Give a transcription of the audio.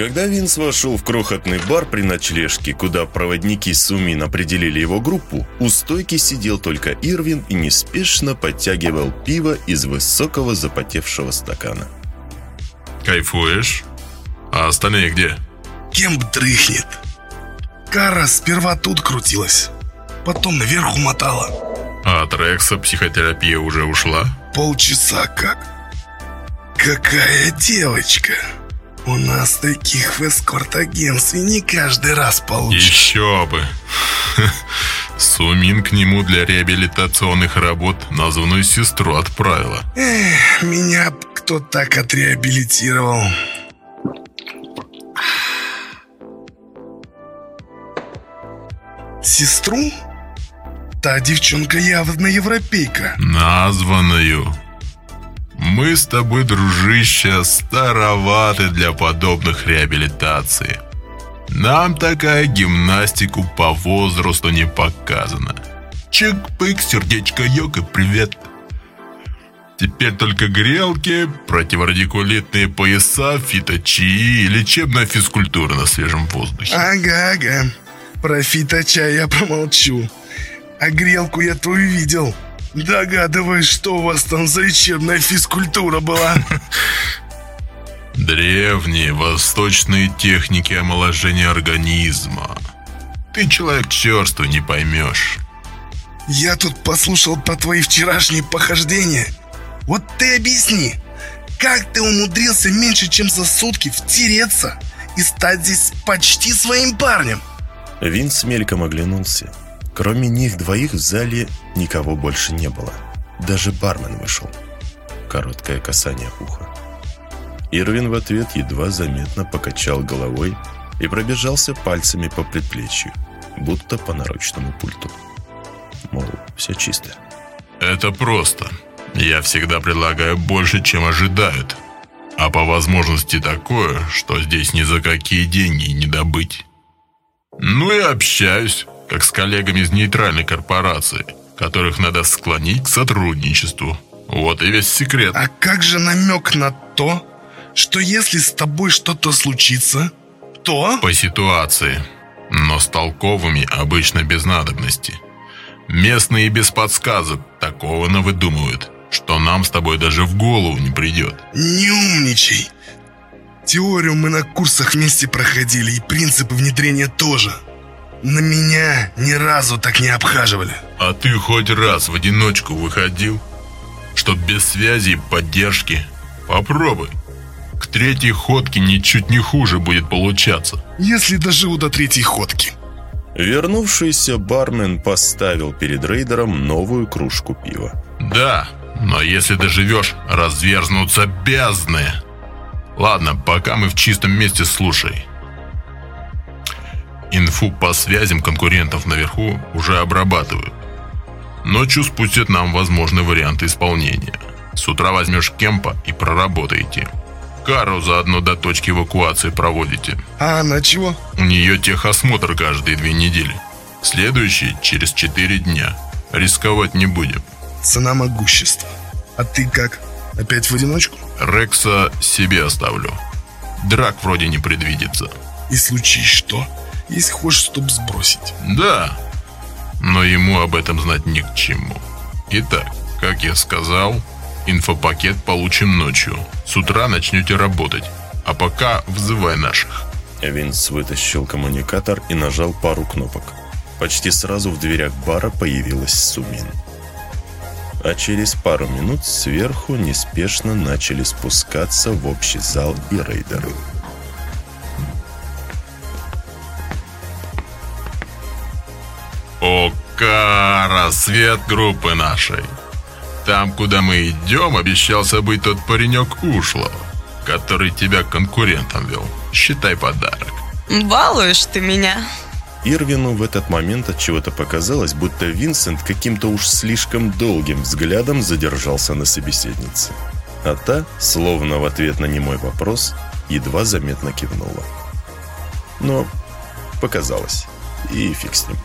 Когда Винс вошел в крохотный бар при ночлежке, куда проводники Сумин определили его группу, у стойки сидел только Ирвин и неспешно подтягивал пиво из высокого запотевшего стакана. Кайфуешь? А остальные где? Кемп дрыхнет. Кара сперва тут крутилась, потом наверху мотала. А от Рекса психотерапия уже ушла? Полчаса как. Какая девочка! У нас таких в эскорт-агентстве не каждый раз получишь. Еще бы. Сумин к нему для реабилитационных работ названную сестру отправила. Эх, меня кто так отреабилитировал. Сестру? Та девчонка явно европейка. Названную. Мы с тобой, дружище, староваты для подобных реабилитаций. Нам такая гимнастику по возрасту не показана. Чик-пык, сердечко йога, привет. Теперь только грелки, противорадикулитные пояса, фиточи и лечебная физкультура на свежем воздухе. Ага, ага. Про фиточай я промолчу. А грелку я твою видел. Догадываюсь, что у вас там за лечебная физкультура была. Древние восточные техники омоложения организма. Ты человек черствый, не поймешь. Я тут послушал про твои вчерашние похождения. Вот ты объясни, как ты умудрился меньше, чем за сутки втереться и стать здесь почти своим парнем? Винс мельком оглянулся. Кроме них двоих в зале никого больше не было. Даже бармен вышел. Короткое касание уха. Ирвин в ответ едва заметно покачал головой и пробежался пальцами по предплечью, будто по наручному пульту. Мол, все чисто. Это просто. Я всегда предлагаю больше, чем ожидают. А по возможности такое, что здесь ни за какие деньги не добыть. Ну и общаюсь, как с коллегами из нейтральной корпорации, которых надо склонить к сотрудничеству. Вот и весь секрет. А как же намек на то, что если с тобой что-то случится, то... По ситуации. Но с толковыми обычно без надобности. Местные без подсказок такого навыдумывают, что нам с тобой даже в голову не придет. Не умничай. Теорию мы на курсах вместе проходили, и принципы внедрения тоже. На меня ни разу так не обхаживали. А ты хоть раз в одиночку выходил? Чтоб без связи и поддержки? Попробуй. К третьей ходке ничуть не хуже будет получаться. Если доживу до третьей ходки. Вернувшийся бармен поставил перед рейдером новую кружку пива. Да, но если доживешь, разверзнутся бездны. Ладно, пока мы в чистом месте, слушай. Инфу по связям конкурентов наверху уже обрабатывают. Ночью спустят нам возможные варианты исполнения. С утра возьмешь кемпа и проработаете. Кару заодно до точки эвакуации проводите. А она чего? У нее техосмотр каждые две недели. Следующий через четыре дня. Рисковать не будем. Цена могущества. А ты как? Опять в одиночку? Рекса себе оставлю. Драк вроде не предвидится. И случись что, если хочешь стоп сбросить. Да, но ему об этом знать ни к чему. Итак, как я сказал, инфопакет получим ночью. С утра начнете работать. А пока взывай наших. Винс вытащил коммуникатор и нажал пару кнопок. Почти сразу в дверях бара появилась Сумин. А через пару минут сверху неспешно начали спускаться в общий зал и рейдеры. О, Кара, свет группы нашей. Там, куда мы идем, обещался быть тот паренек ушло, который тебя конкурентом вел. Считай подарок. Балуешь ты меня. Ирвину в этот момент от чего-то показалось, будто Винсент каким-то уж слишком долгим взглядом задержался на собеседнице. А та, словно в ответ на немой вопрос, едва заметно кивнула. Но показалось. И фиг с ним.